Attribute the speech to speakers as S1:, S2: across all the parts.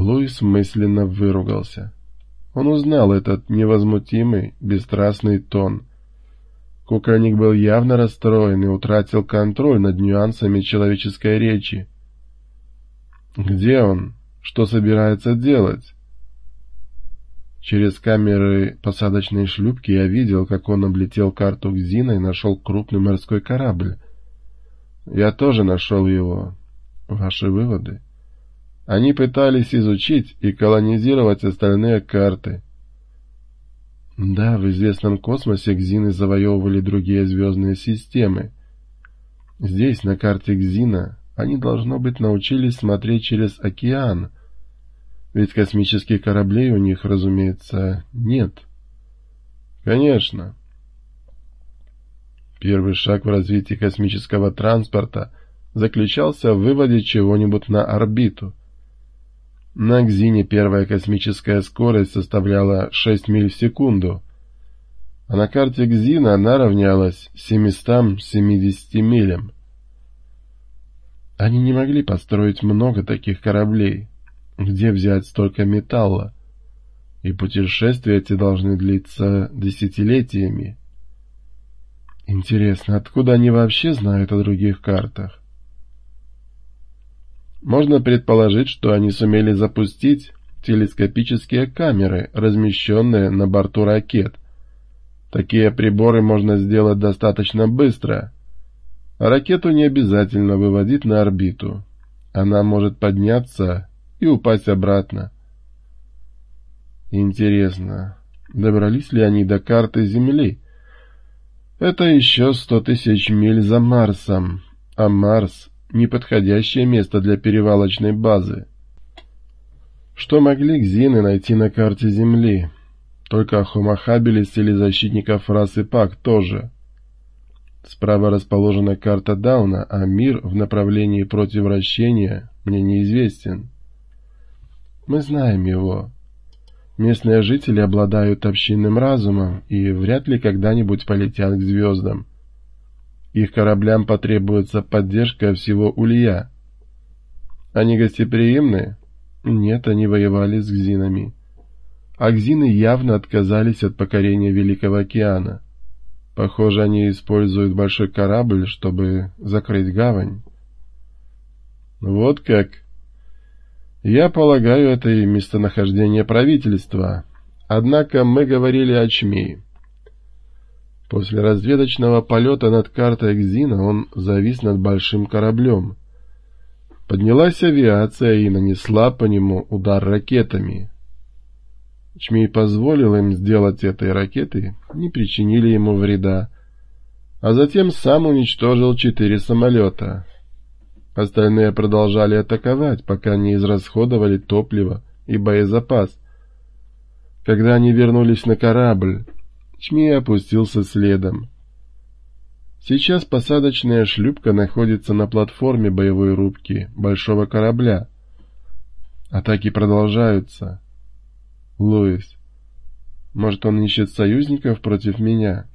S1: Луис мысленно выругался. Он узнал этот невозмутимый, бесстрастный тон. Кукольник был явно расстроен и утратил контроль над нюансами человеческой речи. «Где он? Что собирается делать?» Через камеры посадочной шлюпки я видел, как он облетел карту Гзина и нашел крупный морской корабль. Я тоже нашел его. Ваши выводы? Они пытались изучить и колонизировать остальные карты. Да, в известном космосе Гзины завоевывали другие звездные системы. Здесь, на карте Гзина, они, должно быть, научились смотреть через океан — ведь космических кораблей у них, разумеется, нет. Конечно. Первый шаг в развитии космического транспорта заключался в выводе чего-нибудь на орбиту. На Гзине первая космическая скорость составляла 6 миль в секунду, а на карте Гзина она равнялась 770 милям. Они не могли построить много таких кораблей, где взять столько металла? И путешествия эти должны длиться десятилетиями. Интересно, откуда они вообще знают о других картах? Можно предположить, что они сумели запустить телескопические камеры, размещенные на борту ракет. Такие приборы можно сделать достаточно быстро. Ракету не обязательно выводить на орбиту. Она может подняться и упасть обратно. Интересно, добрались ли они до карты Земли? Это еще сто тысяч миль за Марсом, а Марс — неподходящее место для перевалочной базы. Что могли Гзины найти на карте Земли? Только Хомахабелис или защитников расы Пак тоже. Справа расположена карта Дауна, а мир в направлении против вращения мне неизвестен. Мы знаем его. Местные жители обладают общинным разумом и вряд ли когда-нибудь полетят к звездам. Их кораблям потребуется поддержка всего Улья. Они гостеприимны? Нет, они воевали с гзинами. А гзины явно отказались от покорения Великого океана. Похоже, они используют большой корабль, чтобы закрыть гавань. Вот как... Я полагаю, это и местонахождение правительства. Однако мы говорили о Чми. После разведочного полета над картой Экзина он завис над большим кораблем. Поднялась авиация и нанесла по нему удар ракетами. Чмей позволил им сделать это, и ракеты не причинили ему вреда, а затем сам уничтожил четыре самолета — Остальные продолжали атаковать, пока не израсходовали топливо и боезапас. Когда они вернулись на корабль, Чми опустился следом. Сейчас посадочная шлюпка находится на платформе боевой рубки большого корабля. Атаки продолжаются. Луис, может, он ищет союзников против меня?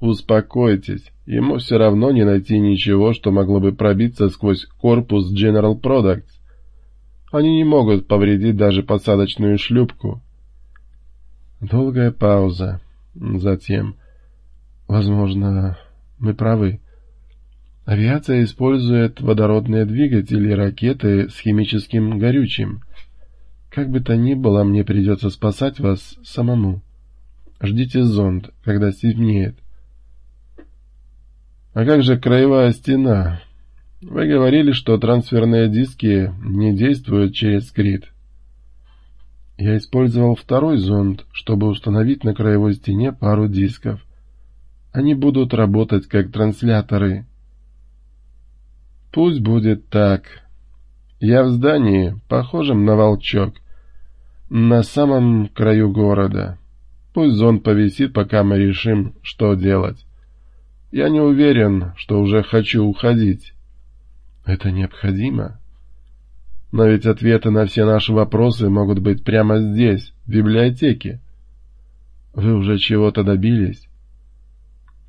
S1: Успокойтесь, ему все равно не найти ничего, что могло бы пробиться сквозь корпус General Products. Они не могут повредить даже посадочную шлюпку. Долгая пауза. Затем. Возможно, мы правы. Авиация использует водородные двигатели ракеты с химическим горючим. Как бы то ни было, мне придется спасать вас самому. Ждите зонд, когда стемнеет. А как же краевая стена? Вы говорили, что трансферные диски не действуют через скрит. Я использовал второй зонд, чтобы установить на краевой стене пару дисков. Они будут работать как трансляторы. Пусть будет так. Я в здании, похожем на волчок, на самом краю города. Пусть зонд повисит, пока мы решим, что делать. Я не уверен, что уже хочу уходить. Это необходимо. Но ведь ответы на все наши вопросы могут быть прямо здесь, в библиотеке. Вы уже чего-то добились?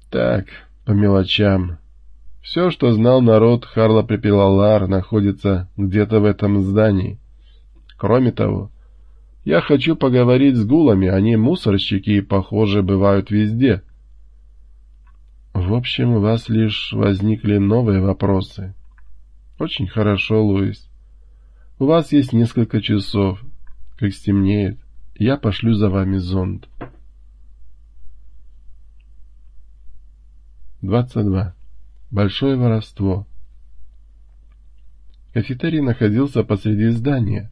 S1: Так, по мелочам. Все, что знал народ Харла Препелалар, находится где-то в этом здании. Кроме того, я хочу поговорить с гулами, они мусорщики и, похоже, бывают везде. В общем, у вас лишь возникли новые вопросы. Очень хорошо, Луис. У вас есть несколько часов. Как стемнеет, я пошлю за вами зонд. 22. Большое воровство. Кафетерий находился посреди здания,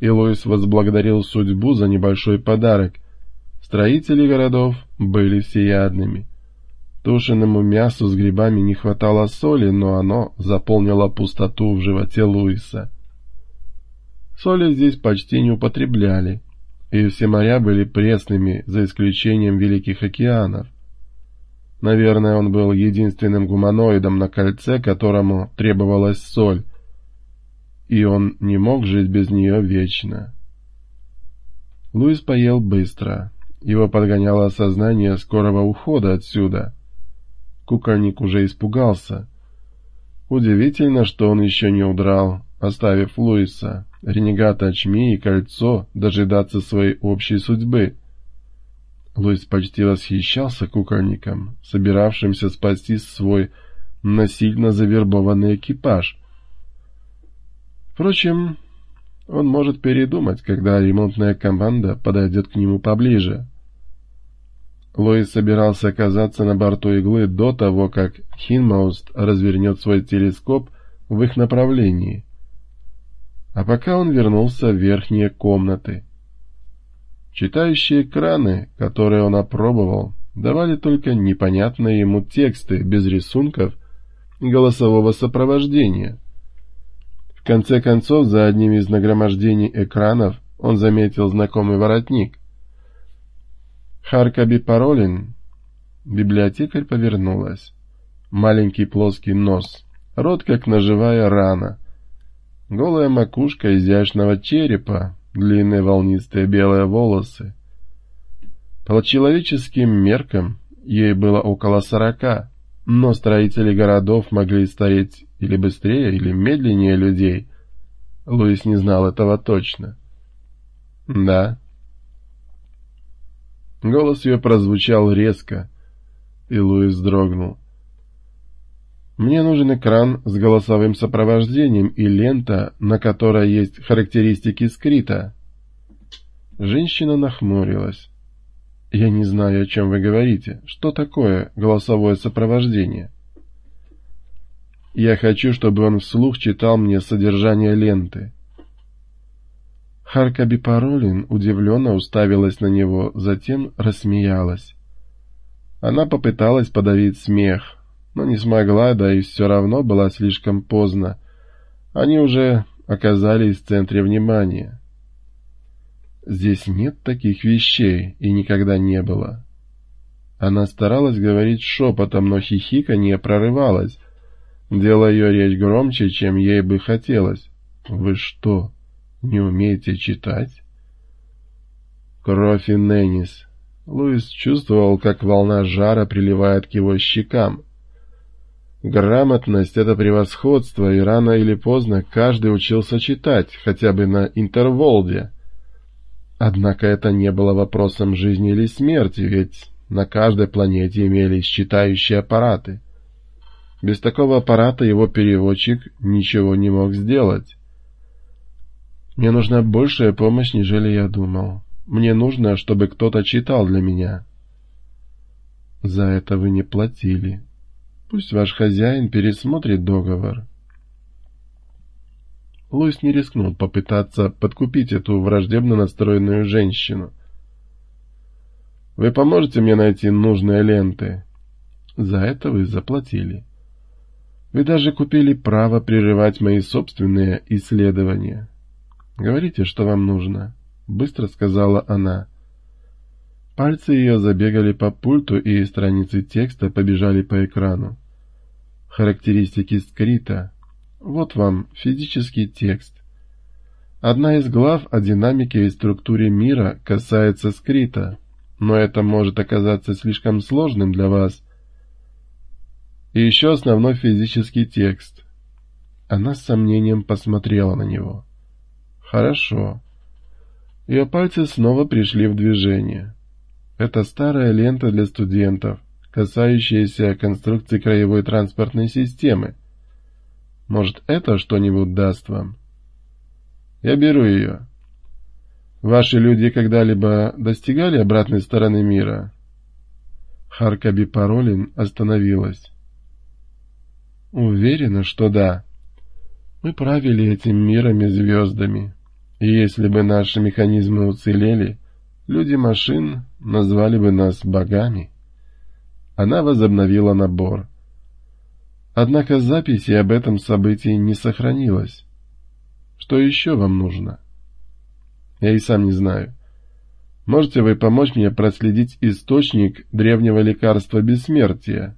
S1: и Луис возблагодарил судьбу за небольшой подарок. Строители городов были всеядными. Тушеному мясу с грибами не хватало соли, но оно заполнило пустоту в животе Луиса. Соли здесь почти не употребляли, и все моря были пресными, за исключением Великих океанов. Наверное, он был единственным гуманоидом на кольце, которому требовалась соль, и он не мог жить без нее вечно. Луис поел быстро. Его подгоняло осознание скорого ухода отсюда. Кукольник уже испугался. Удивительно, что он еще не удрал, оставив Луиса, ренегата Чми и кольцо, дожидаться своей общей судьбы. Луис почти восхищался кукольником, собиравшимся спасти свой насильно завербованный экипаж. Впрочем, он может передумать, когда ремонтная команда подойдет к нему поближе. Луис собирался оказаться на борту иглы до того, как Хинмауст развернет свой телескоп в их направлении. А пока он вернулся в верхние комнаты. Читающие экраны, которые он опробовал, давали только непонятные ему тексты без рисунков и голосового сопровождения. В конце концов, за одним из нагромождений экранов он заметил знакомый воротник. Харкаби Паролин. Библиотекарь повернулась. Маленький плоский нос, рот как ножевая рана, голая макушка изящного черепа, длинные волнистые белые волосы. По человеческим меркам ей было около сорока, но строители городов могли стареть или быстрее, или медленнее людей. Луис не знал этого точно. «Да». Голос ее прозвучал резко, и Луис дрогнул. Мне нужен экран с голосовым сопровождением и лента, на которой есть характеристики скрита. Женщина нахмурилась. Я не знаю, о чем вы говорите. Что такое голосовое сопровождение? Я хочу, чтобы он вслух читал мне содержание ленты. Харкаби Паролин удивленно уставилась на него, затем рассмеялась. Она попыталась подавить смех, но не смогла, да и все равно была слишком поздно. Они уже оказались в центре внимания. Здесь нет таких вещей, и никогда не было. Она старалась говорить шепотом, но хихика не прорывалась, делая ее речь громче, чем ей бы хотелось. «Вы что, не умеете читать?» Кровь и Неннис. Луис чувствовал, как волна жара приливает к его щекам. Грамотность — это превосходство, и рано или поздно каждый учился читать, хотя бы на интерволде. Однако это не было вопросом жизни или смерти, ведь на каждой планете имелись читающие аппараты. Без такого аппарата его переводчик ничего не мог сделать. Мне нужна большая помощь, нежели я думал. Мне нужно, чтобы кто-то читал для меня. За это вы не платили. Пусть ваш хозяин пересмотрит договор. Луис не рискнул попытаться подкупить эту враждебно настроенную женщину. «Вы поможете мне найти нужные ленты?» «За это вы заплатили. Вы даже купили право прерывать мои собственные исследования. Говорите, что вам нужно», — быстро сказала она. Пальцы ее забегали по пульту, и страницы текста побежали по экрану. Характеристики скрита. Вот вам физический текст. Одна из глав о динамике и структуре мира касается скрита, но это может оказаться слишком сложным для вас. И еще основной физический текст. Она с сомнением посмотрела на него. Хорошо. Ее пальцы снова пришли в движение. Это старая лента для студентов, касающаяся конструкции краевой транспортной системы. Может, это что-нибудь даст вам? Я беру ее. Ваши люди когда-либо достигали обратной стороны мира? Харкаби Паролин остановилась. Уверена, что да. Мы правили этим миром и звездами. И если бы наши механизмы уцелели, люди машин назвали бы нас богами. Она возобновила набор. Однако записи об этом событии не сохранилось. Что еще вам нужно? Я и сам не знаю. Можете вы помочь мне проследить источник древнего лекарства бессмертия?